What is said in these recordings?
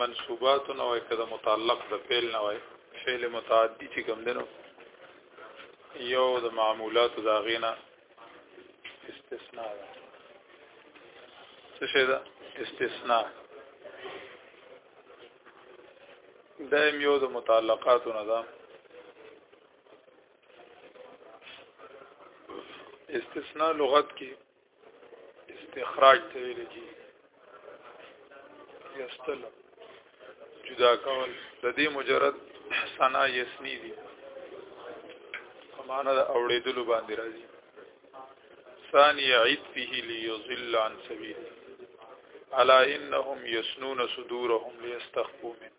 منصوبات نه وای کده متعلق د فعل نه وای فعل متعدی چې کوم دنو یو د معمولات دا غینا استثناء ده څه شي ده استثناء دایم یو د متعلقات نه ده استثناء لغت کې استخراج ته ویل کی یستل جدا کول د دې مجرد سنا یسنی دي په معنا د اوړېدلو باندې راځي ثاني عيد فيه ليضل عن سبيل الا انهم يسنون صدورهم ليستخفوا منه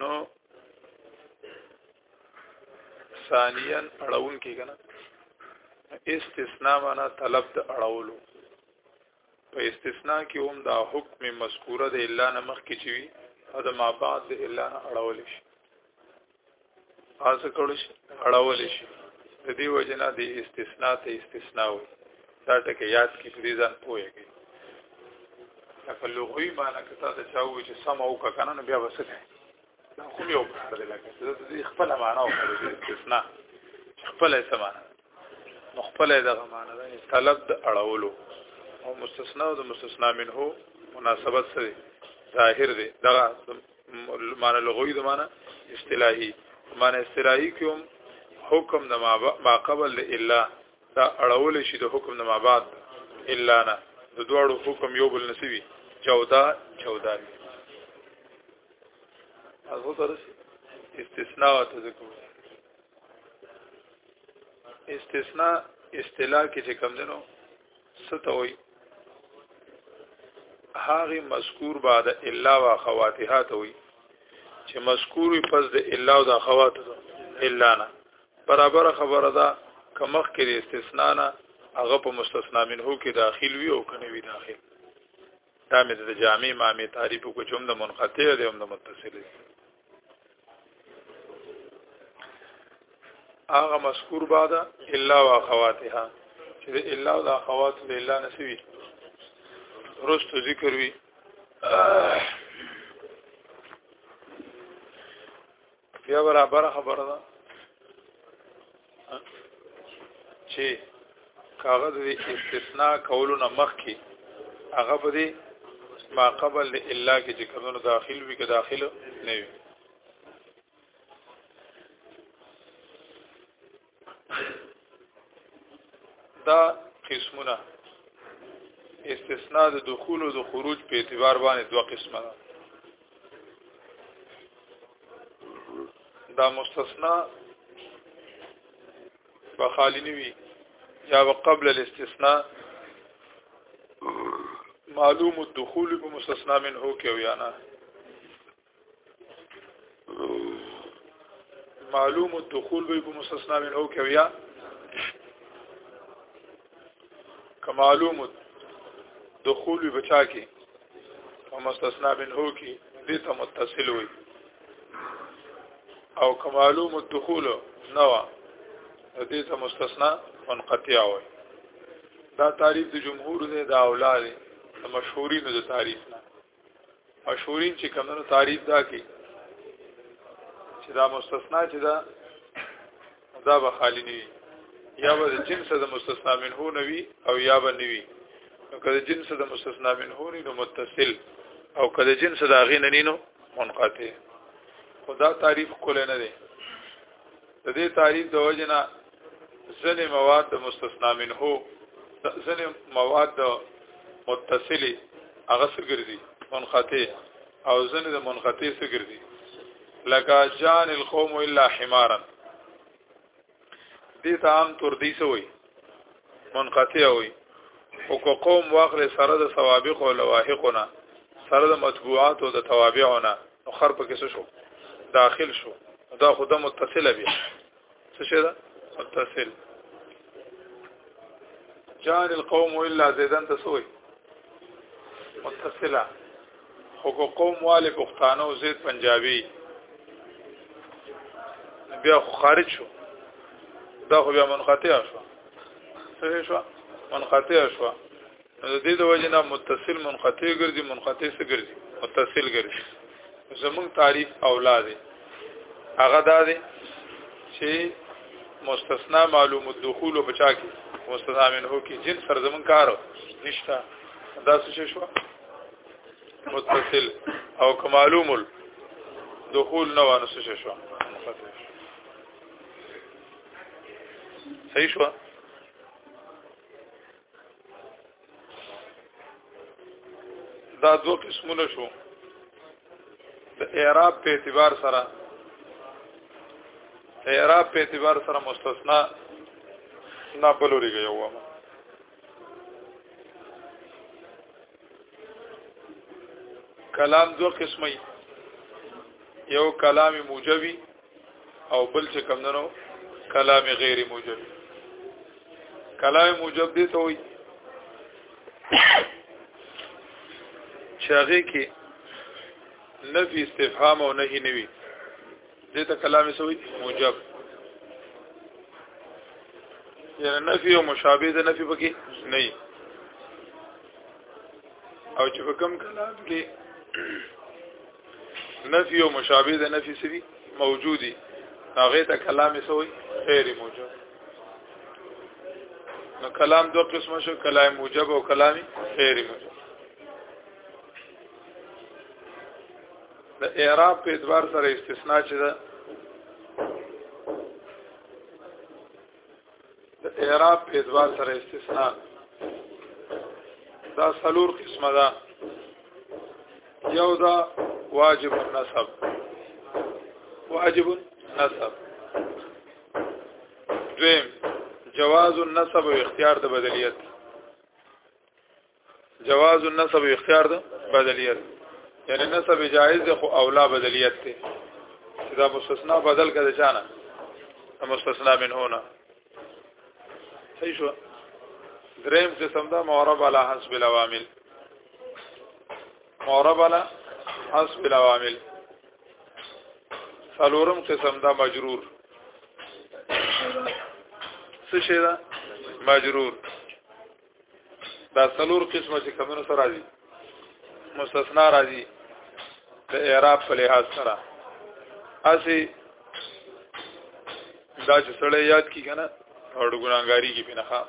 نو ثانیا اړون کې کنه استثناء معنا طلب د اړولو په استثناء کې هم دا حکم مذکوره د الا نمخ کې چوي او د ما بعد د الا نه اړول شي پاسه کړو شي اړول شي د دې وجنه د استثناء ته استثناء وي دا ټکه یاد کی په دې ځان پوهیږي په لغوي معنی کې تاسو چې وایي چې سم او کنه نو بیا وسه ده دا خو یو کار دی لکه د خپل معنی او استثناء خپل سمانه خپل دغه معنی ده طلب د اړولو او مستثنا او د مستثنا منه مناسبت سره ظاهر دی دغه معنی لغوي د معنی اصطلاحي معنی اصطلاحي کوم حکم د ما قبل الا دا اړول شي د حکم د ما بعد الا نه د دوړو حکم یو بل نسوي 14 14 هغه تر استثناء ته ذکر استثناء اصطلاح کې چې کوم دنو ستوي هغه مذکور بعد الا و خواتها ته وي چې مذکور پس د الا او د خوات الا نه برابر خبره ده کمخ کې استثناء نه هغه په مستثنا منه کې داخل وي او کنه وي داخل دا مې د جامع امامي تعریف کو چوم د منقطع دی هم د متصل دی هغه مذکور بعد الا واخواتها چې د الا او د اخوات د الا نسوي رستو ذکر وی بیا برابر خبره ده چې کاغه د استثناء کولو نه مخکې هغه په دې ما قبل الا کې چې کومو داخل وي که داخل نه وي دا قسمونه استثناء د دخول او د خروج په اعتبار باندې دوه قسمه ده دا مستثنا په خالی نیوي یا قبل الاستثناء معلوم الدخول بمستثنا منه کې ویانا معلوم الدخول به په مستثنا من او کوي یا کمعلوم دخول به بچا کې په مستثنا من هو کې دې ته متصل وي او کمعلوم الدخول نوا دې ته مستثنا منقطع وي دا تعریف د جمهور نه دا اولاد مشهورینو د تعریف نه مشهورین چې کمنو تعریف دا کی چې دا مستثنا چې دا دا به خالی نه وي یا به جنس د مستثنا منه نه وي او یا به نه وي نو کله جنس د مستثنا منه نو متصل او کله جنس د اغه نه نینو منقطع خدا تعریف کول نه دی د دې تعریف د وجنه ځنې مواد د مستثنا منه ځنې مواد د متصلي هغه څه ګرځي منقطع او ځنې د منقطع څه ګرځي لکه جان القوم الا حمارا دې ته عام تر دې سوې منقطع وي او کو قوم واخل سره د سوابق او لواحقونه سره د مطبوعات او د توابعونه نو خر په کې شو داخل شو دا خود متصله به څه شي دا متصل جان القوم الا زیدن تسوي متصله خو قوم والي پښتانه او زید پنجابي بیا خارج شو دا خو بیا منقطع شو څه شو منقطع شو د دې د وجه نه متصل منقطع ګرځي منقطع سره ګرځي متصل ګرځي زمون تعریف اولاد هغه دا دی چې مستثنا معلوم الدخول او بچا کې مستثنا منه کې جن سر زمون کارو نشتا دا څه شو متصل او معلوم الدخول نو انو څه شو صحیح شو دا دو قسمونه شو د اعراب په اعتبار سره اعراب په اعتبار سره مستثنا نه بلوري یو کلام دو قسمه یو کلام موجبی او بل چې کم دنو کلام غیر موجب کلام موجب دی ته وي چې هغه کې نفي استفهام او نهي نوي دې ته کلام سوي موجب یعنی نفی او مشابه د نفی پکې نه او چې په کم کلام کې نفي او مشابه د نفي سوي موجودي هغه ته کلام سوي غیر موجود نو کلام دو قسمه شو کلام موجب او کلام غیر موجب د اعراب په اعتبار سره استثناء چې ده د اعراب په اعتبار سره استثناء دا سلور قسمه ده یو دا واجب النسب واجب النسب دویم جواز النسب او اختیار د بدلیت جواز النسب اختیار ده بدلیت یعنی نسب جائز ده خو اولا بدلیت ده دا مستثنا بدل کده چانه مستثنا من هنا صحیح شو دریم قسم دا معرب علی حسب العوامل معرب علی حسب العوامل سلورم قسم دا مجرور څه شي دا مجرور دا څلور قسمه چې کمونو سره راځي مستثنا راځي د اعراب په لحاظ سره اسی دا چې سره یاد کی کنه او د ګناګاری کې بنخا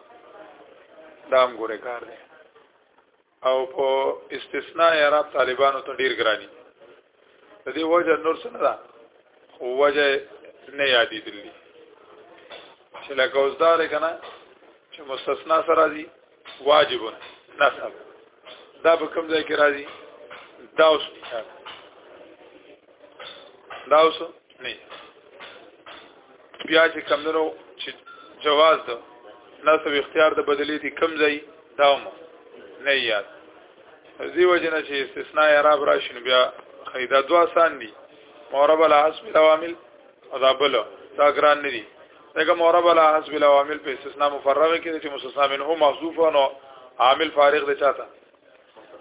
دا هم ګوره کار دی او په استثناء اعراب طالبانو ته ډیر ګرانی د دې وجه نور څه نه ده خو وجه نه یادې دي چې لکه اوس دا لري کنه چې مستثنا سره راځي واجب نه سب دا په کوم ځای کې راځي دا اوس دا اوس نه بیا چې کمندرو چې جواز ده نسب اختیار د بدلی دي کم ځای داوم نه یاد دیو جن چې استثناء اعراب راشي نو بیا خیدا دوا سان دي مورب لا حسب العوامل ادا بل دا ګران نه دي دغه مورب لا حسب العوامل په استثناء مفرغه کې چې مستثنا منه محذوف نو عامل فارغ دی چاته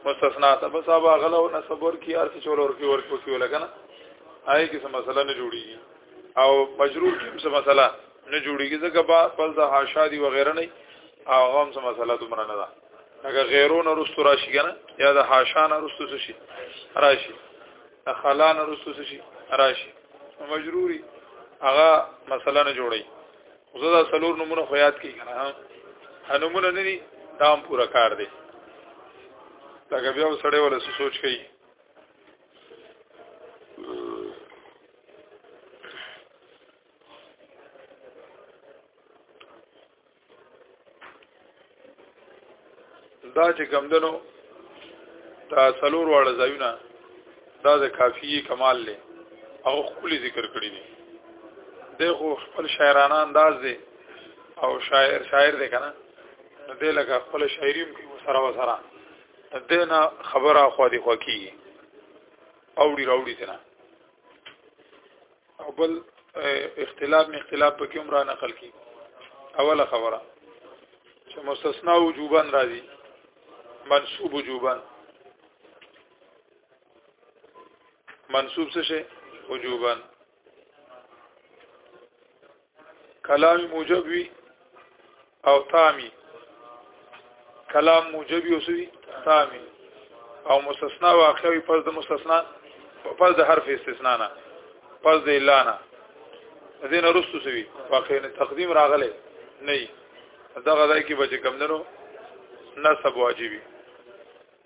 مستثنا ته بس ابا غلو نه صبر کی ارث چول اور کی اور کو کی ولګنه آی کی سم مسله نه جوړیږي او مجرور کی سم مسله نه جوړیږي ځکه په د حاشا دی وغیرہ نه او هم سم مسله دومره نه ده هغه غیرونه رستو راشي کنه یا د حاشان رستو شي راشي د خلان رستو شي راشي مجروري هغه مثلا نه جوړي زه دا سلور نمونه خو یاد کی کنه ها نمونه نه دي دا هم پورا کار دی لکه بیا وسړی ولا سوچ کوي دا چې کمدنو دا سلور واړه ځایونه دا د کافیه کمال له او خپل ذکر کړی دی د خو خپل شاعرانه انداز دی او شاعر شاعر دی کنه نو د لکه خپل شاعریم کې سره وسره دنه خبره خو دی خو کی او ډیر او ډیر نه او بل اختلاف نه اختلاف په کوم را نقل کی اوله خبره چې مستثنا وجوبن راځي منصوب وجوبن منصوب څه شي وجوبن کلام موجب وي او تامي کلام موجب وي او سوي تامي او مستثنا واقع وي پس د مستثنا پس د حرف استثناء نه پس د الا نه دین رستو سوي واقع نه تقدیم راغله نه دغه ځای کې بچ کم درو نسب واجبي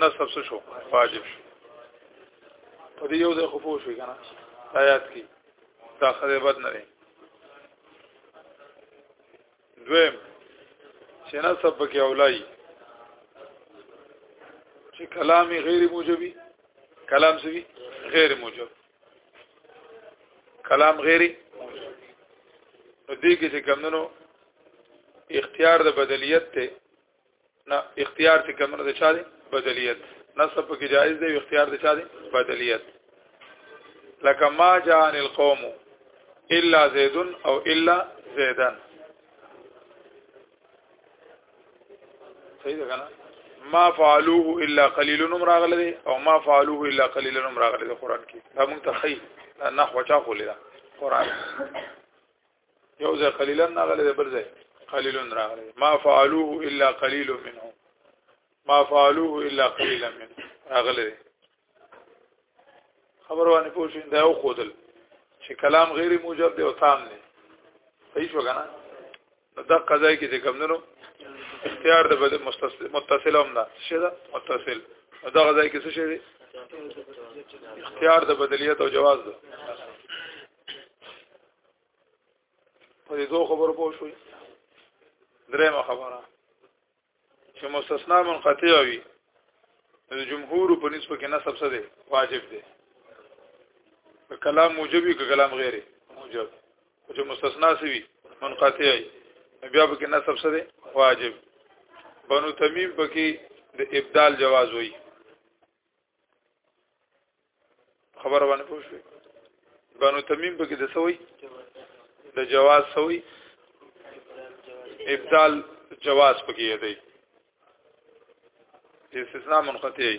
نصب څه شو واجب شو په دې یو ځای خو پوه شوي که نه آیات کې دا خدای بد نه دی دویم چې نصب پکې اولای چې کلام غیر موجبي کلام سوي غیر موجب کلام غیر موجب دې کې چې کمندونو اختیار د بدلیت ته نه اختیار چې کوم نه چا دي بدلیت نصب کې جایز دی اختیار د چا دي بدلیت لکه ما جان القوم الا زید او الا زیدان صحیح ده کنه ما فعلوه الا قليل نم راغله او ما فعلوه الا قليل نم راغله قران کې دا مونږ ته خی نحو چا خولې دا قران یو ځای قلیلن راغلی دی بل ځای قلیلن راغلی ما فعلوه الا قلیل منهم ما فعلوه الا قلیل منهم راغلی دی خبر باندې پوښین دا یو خودل چې کلام غیر موجب دی او تام دی صحیح شو کنه نو دا قضای کې چې کوم نو اختیار د متصل هم ده څه ده متصل دا غځای کې څه شي دی اختیار د بدلیت او جواز ده په دې دوه خبرو پوه شوي درېمه خبره چې مستثنا منقطع وي د جمهور په نسبت کې نسب څه دی واجب دی کلام موجبي که کلام غیري موجب چې مستثنا سوي منقطع بیا به کې نسب څه دی واجب بنو تمیم پکې د ابدال جواز وي خبر باندې پوه شو بنو تمیم په کې د سوي د جواز سوي ابدال جواز پکې دی استثناء منقطعي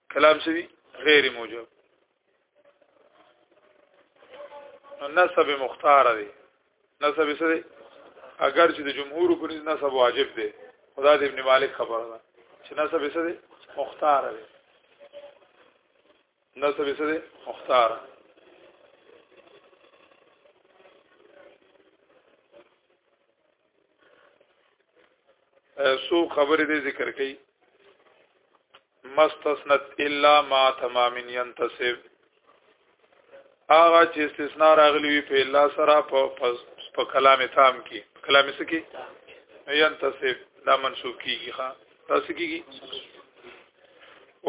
کلام سوي غیر موجب نسب مختار دی نسب څه دی اگر چې د جمهور په نس نسب واجب دی خدا د ابن مالک خبره ده چې نسب څه دی مختار دی نسب څه دی مختار دی سو خبرې دې ذکر کړي مستثنت الا ما تمام ينتصب هغه چې استثناء راغلی وي په الا سره په په کلام تام کې کلام څه کې ينتصب دا منسوب کیږي ها تاسو کیږي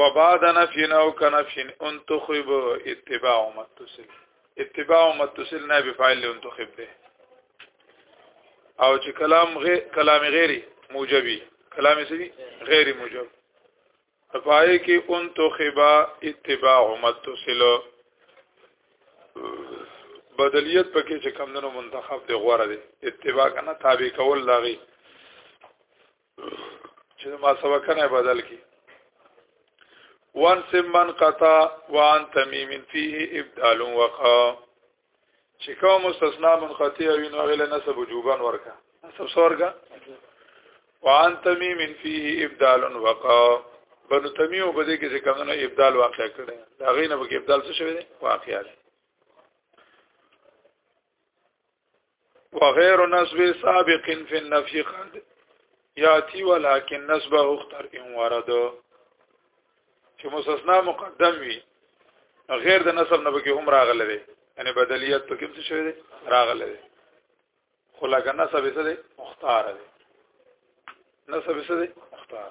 وبعد نفي او کنفي ان تخيب اتباع متصل اتباع متصل نه به فاعل انتخب ده او چې کلام غیر کلام غیری موجبی کلام سری غیر موجب پای کې انتخبا اتباع متصل بدلیت پکې چې کمندونو منتخب دی غوړه دی اتباع کنه تابع کول لاغي چې ما سبقنه بدل کی وان سمن قطا وان تمیم فيه ابدال وقا چې کوم مستثنا منقطع وي نو غل نسب وجوبان ورکا نسب سورګه وان تمیم فيه ابدال وقا بنو تمیو بده کې چې کومه ابدال واقع کړي دا غینه به ابدال څه شوی دی واقع دی وغير نسب سابق في النفي قد ياتي ولكن نسبه اختر ان ورد چې مستثنا مقدم وي غیر د نسب نه به هم راغله دي یعنی بدلیت په کوم څه شوی دي راغله دي خو لکه نسب څه دي مختار دي نسب څه دي مختار